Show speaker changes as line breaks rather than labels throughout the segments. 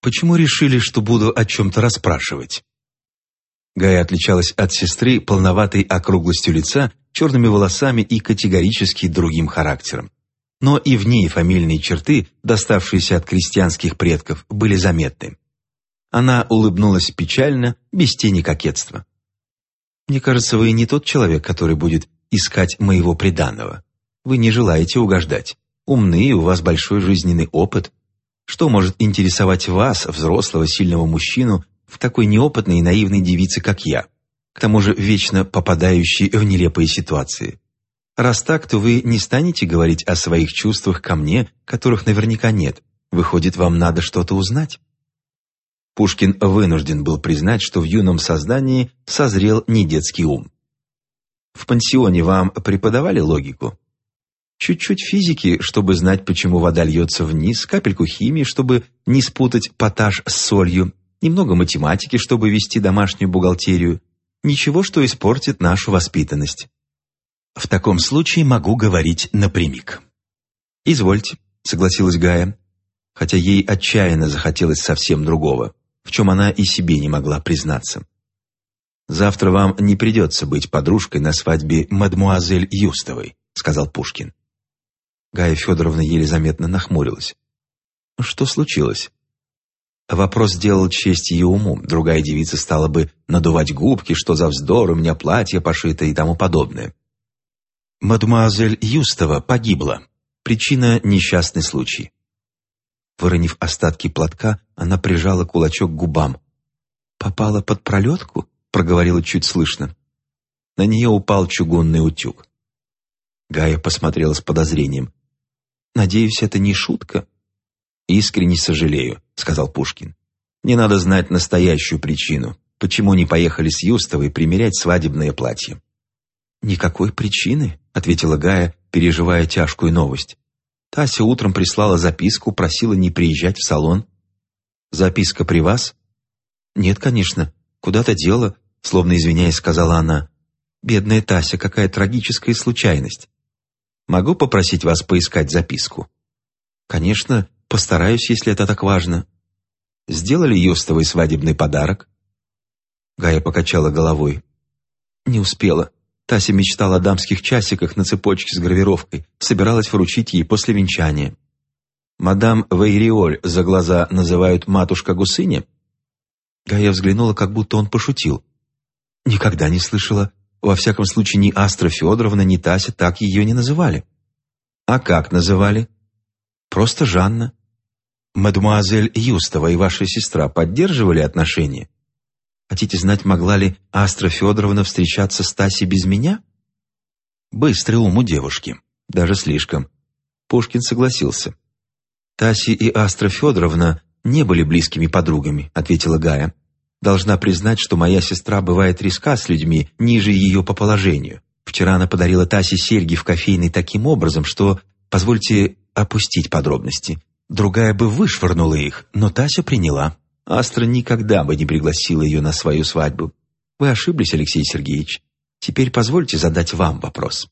Почему решили, что буду о чем-то расспрашивать?» Гая отличалась от сестры полноватой округлостью лица, черными волосами и категорически другим характером. Но и в ней фамильные черты, доставшиеся от крестьянских предков, были заметны. Она улыбнулась печально, без тени кокетства. «Мне кажется, вы не тот человек, который будет искать моего преданного. Вы не желаете угождать. Умны, у вас большой жизненный опыт. Что может интересовать вас, взрослого, сильного мужчину, в такой неопытной и наивной девице, как я, к тому же вечно попадающей в нелепые ситуации. Раз так, то вы не станете говорить о своих чувствах ко мне, которых наверняка нет. Выходит, вам надо что-то узнать. Пушкин вынужден был признать, что в юном создании созрел не детский ум. В пансионе вам преподавали логику? Чуть-чуть физики, чтобы знать, почему вода льется вниз, капельку химии, чтобы не спутать поташ с солью, немного математики, чтобы вести домашнюю бухгалтерию. Ничего, что испортит нашу воспитанность. В таком случае могу говорить напрямик. «Извольте», — согласилась Гая, хотя ей отчаянно захотелось совсем другого, в чем она и себе не могла признаться. «Завтра вам не придется быть подружкой на свадьбе мадмуазель Юстовой», — сказал Пушкин. Гая Федоровна еле заметно нахмурилась. «Что случилось?» Вопрос сделал честь ее уму. Другая девица стала бы надувать губки, что за вздор, у меня платье пошито и тому подобное. Мадемуазель Юстова погибла. Причина – несчастный случай. Выронив остатки платка, она прижала кулачок к губам. «Попала под пролетку?» – проговорила чуть слышно. На нее упал чугунный утюг. Гая посмотрела с подозрением. «Надеюсь, это не шутка?» «Искренне сожалею», — сказал Пушкин. «Не надо знать настоящую причину, почему не поехали с Юстовой примерять свадебное платье». «Никакой причины», — ответила Гая, переживая тяжкую новость. Тася утром прислала записку, просила не приезжать в салон. «Записка при вас?» «Нет, конечно. Куда-то дело», — словно извиняясь, сказала она. «Бедная Тася, какая трагическая случайность. Могу попросить вас поискать записку?» «Конечно, Постараюсь, если это так важно. Сделали Юстовой свадебный подарок?» Гая покачала головой. «Не успела. Тася мечтала о дамских часиках на цепочке с гравировкой, собиралась вручить ей после венчания. Мадам Вейриоль за глаза называют матушка Гусыня?» Гая взглянула, как будто он пошутил. «Никогда не слышала. Во всяком случае, ни Астра Федоровна, ни Тася так ее не называли». «А как называли?» «Просто Жанна. Мадемуазель Юстова и ваша сестра поддерживали отношения? Хотите знать, могла ли Астра Федоровна встречаться с Тасей без меня? Быстрый ум у девушки, даже слишком. Пушкин согласился. Таси и Астра Федоровна не были близкими подругами, ответила Гая. Должна признать, что моя сестра бывает риска с людьми ниже ее по положению. Вчера она подарила Тасе серьги в кофейной таким образом, что, позвольте опустить подробности, Другая бы вышвырнула их, но Тася приняла. Астра никогда бы не пригласила ее на свою свадьбу. Вы ошиблись, Алексей Сергеевич. Теперь позвольте задать вам вопрос.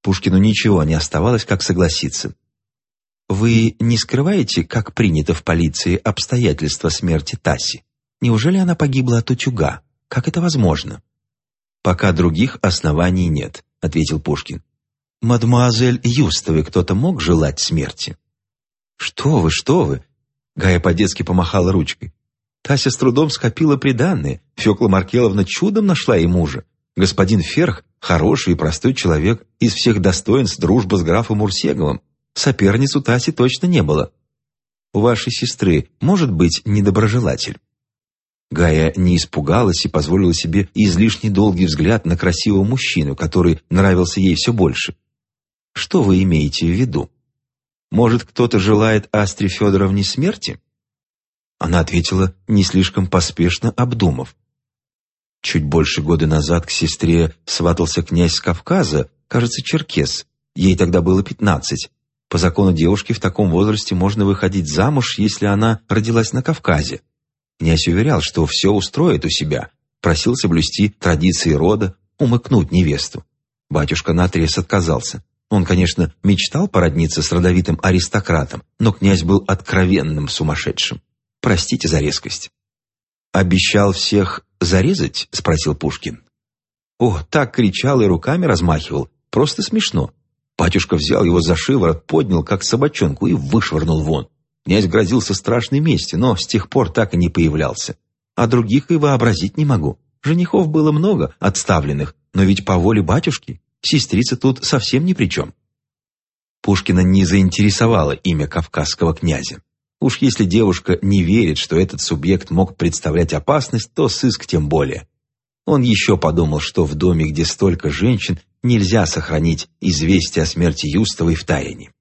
Пушкину ничего не оставалось, как согласиться. Вы не скрываете, как принято в полиции, обстоятельства смерти Таси? Неужели она погибла от утюга? Как это возможно? Пока других оснований нет, ответил Пушкин. Мадемуазель Юстовой кто-то мог желать смерти? «Что вы, что вы!» Гая по-детски помахала ручкой. Тася с трудом скопила приданное. Фёкла Маркеловна чудом нашла ей мужа. Господин Ферх — хороший и простой человек, из всех достоинств дружба с графом Урсеговым. Соперницу Таси точно не было. У вашей сестры может быть недоброжелатель. Гая не испугалась и позволила себе излишне долгий взгляд на красивого мужчину, который нравился ей все больше. Что вы имеете в виду? Может, кто-то желает Астре Федоровне смерти?» Она ответила, не слишком поспешно обдумав. Чуть больше года назад к сестре сватался князь с Кавказа, кажется, черкес. Ей тогда было пятнадцать. По закону девушки в таком возрасте можно выходить замуж, если она родилась на Кавказе. Князь уверял, что все устроит у себя, просил соблюсти традиции рода, умыкнуть невесту. Батюшка наотрез отказался. Он, конечно, мечтал породниться с родовитым аристократом, но князь был откровенным сумасшедшим. Простите за резкость». «Обещал всех зарезать?» — спросил Пушкин. О, так кричал и руками размахивал. Просто смешно. Батюшка взял его за шиворот, поднял, как собачонку, и вышвырнул вон. Князь грозился страшной мести, но с тех пор так и не появлялся. А других и вообразить не могу. Женихов было много, отставленных, но ведь по воле батюшки. Сестрица тут совсем ни при чем. Пушкина не заинтересовало имя кавказского князя. Уж если девушка не верит, что этот субъект мог представлять опасность, то сыск тем более. Он еще подумал, что в доме, где столько женщин, нельзя сохранить известие о смерти Юстовой в тайне.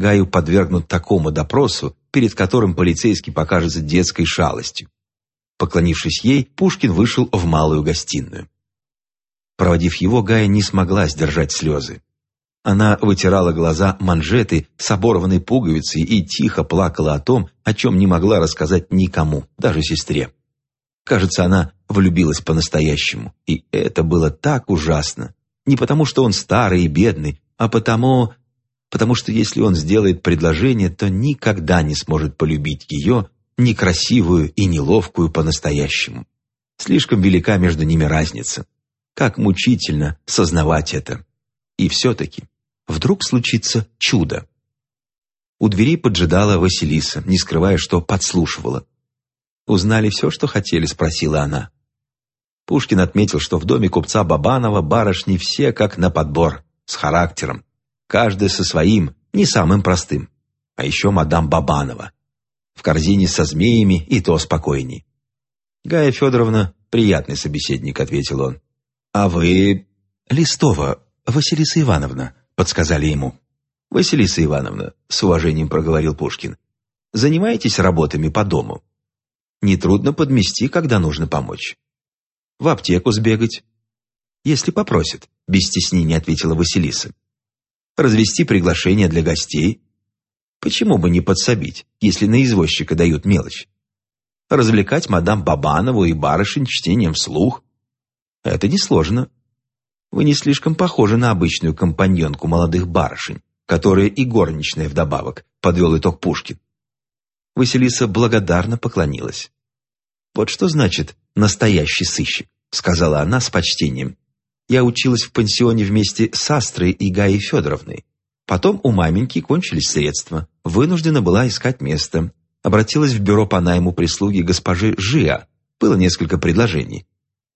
Гаю подвергнут такому допросу, перед которым полицейский покажется детской шалостью. Поклонившись ей, Пушкин вышел в малую гостиную. Проводив его, Гая не смогла сдержать слезы. Она вытирала глаза манжеты с оборванной пуговицей и тихо плакала о том, о чем не могла рассказать никому, даже сестре. Кажется, она влюбилась по-настоящему, и это было так ужасно. Не потому, что он старый и бедный, а потому, потому что если он сделает предложение, то никогда не сможет полюбить ее, некрасивую и неловкую по-настоящему. Слишком велика между ними разница. Как мучительно сознавать это. И все-таки, вдруг случится чудо. У двери поджидала Василиса, не скрывая, что подслушивала. «Узнали все, что хотели?» — спросила она. Пушкин отметил, что в доме купца Бабанова барышни все как на подбор, с характером. Каждая со своим, не самым простым. А еще мадам Бабанова. В корзине со змеями и то спокойней. «Гая Федоровна — приятный собеседник», — ответил он. «А вы...» «Листова, «Василиса Ивановна», — подсказали ему. «Василиса Ивановна», — с уважением проговорил Пушкин, «занимаетесь работами по дому? Нетрудно подмести, когда нужно помочь. В аптеку сбегать, если попросят», — без стеснения ответила Василиса. «Развести приглашение для гостей? Почему бы не подсобить, если на извозчика дают мелочь? Развлекать мадам Бабанову и барышень чтением вслух? Это несложно. Вы не слишком похожи на обычную компаньонку молодых барышень, которая и горничная вдобавок, подвел итог Пушкин. Василиса благодарно поклонилась. «Вот что значит настоящий сыщик», — сказала она с почтением. «Я училась в пансионе вместе с Астрой и Гаей Федоровной. Потом у маменьки кончились средства. Вынуждена была искать место. Обратилась в бюро по найму прислуги госпожи Жиа. Было несколько предложений.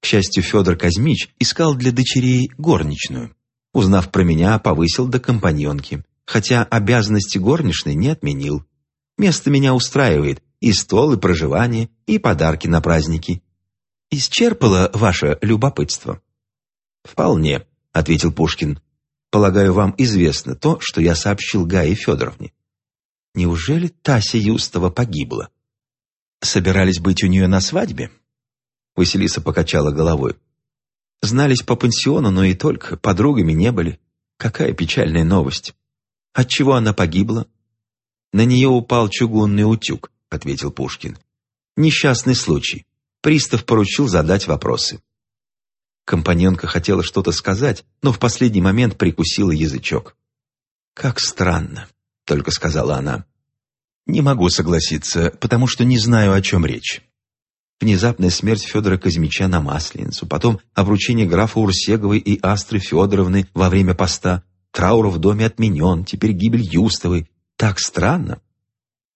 К счастью, Федор Казмич искал для дочерей горничную. Узнав про меня, повысил до компаньонки, хотя обязанности горничной не отменил. Место меня устраивает, и стол, и проживание, и подарки на праздники. Исчерпало ваше любопытство?» «Вполне», — ответил Пушкин. «Полагаю, вам известно то, что я сообщил Гае Федоровне». «Неужели Тася Юстова погибла?» «Собирались быть у нее на свадьбе?» Василиса покачала головой. Знались по пансиону, но и только, подругами не были. Какая печальная новость. Отчего она погибла? На нее упал чугунный утюг, ответил Пушкин. Несчастный случай. Пристав поручил задать вопросы. Компаньонка хотела что-то сказать, но в последний момент прикусила язычок. «Как странно», — только сказала она. «Не могу согласиться, потому что не знаю, о чем речь внезапная смерть Федора Казмича на Масленицу, потом обручение графа Урсеговой и Астры Федоровны во время поста, траур в доме отменен, теперь гибель Юстовой. Так странно.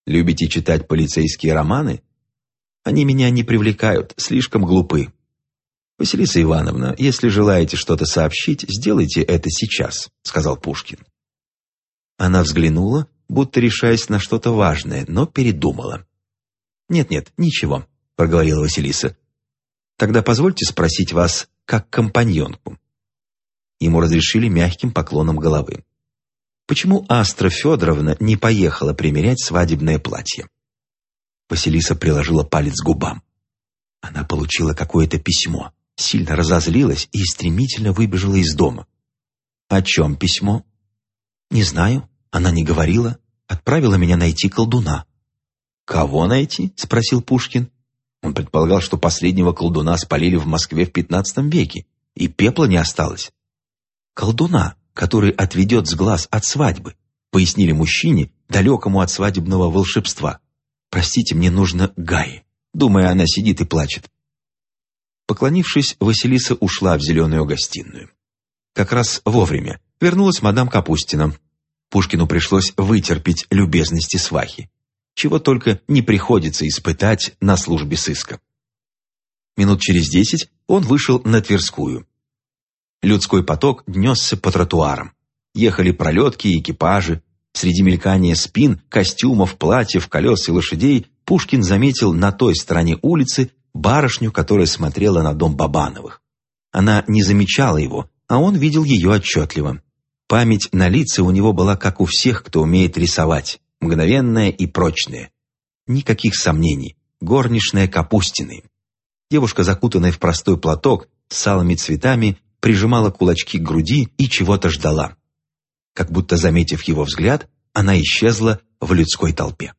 Любите читать полицейские романы? Они меня не привлекают, слишком глупы. Василиса Ивановна, если желаете что-то сообщить, сделайте это сейчас, сказал Пушкин. Она взглянула, будто решаясь на что-то важное, но передумала. «Нет-нет, ничего проговорила Василиса. «Тогда позвольте спросить вас, как компаньонку». Ему разрешили мягким поклоном головы. «Почему Астра Федоровна не поехала примерять свадебное платье?» Василиса приложила палец к губам. Она получила какое-то письмо, сильно разозлилась и стремительно выбежала из дома. «О чем письмо?» «Не знаю, она не говорила. Отправила меня найти колдуна». «Кого найти?» — спросил Пушкин. Он предполагал, что последнего колдуна спалили в Москве в XV веке, и пепла не осталось. «Колдуна, который отведет с глаз от свадьбы», пояснили мужчине, далекому от свадебного волшебства. «Простите, мне нужно Гай». Думая, она сидит и плачет. Поклонившись, Василиса ушла в зеленую гостиную. Как раз вовремя вернулась мадам Капустина. Пушкину пришлось вытерпеть любезности свахи, чего только не приходится испытать на службе сыска. Минут через десять он вышел на Тверскую. Людской поток несся по тротуарам. Ехали пролетки и экипажи. Среди мелькания спин, костюмов, платьев, колес и лошадей Пушкин заметил на той стороне улицы барышню, которая смотрела на дом Бабановых. Она не замечала его, а он видел ее отчетливо. Память на лице у него была как у всех, кто умеет рисовать, мгновенная и прочная. Никаких сомнений. Горничная Капустины. Девушка, закутанная в простой платок, с салыми цветами, прижимала кулачки к груди и чего-то ждала. Как будто заметив его взгляд, она исчезла в людской толпе.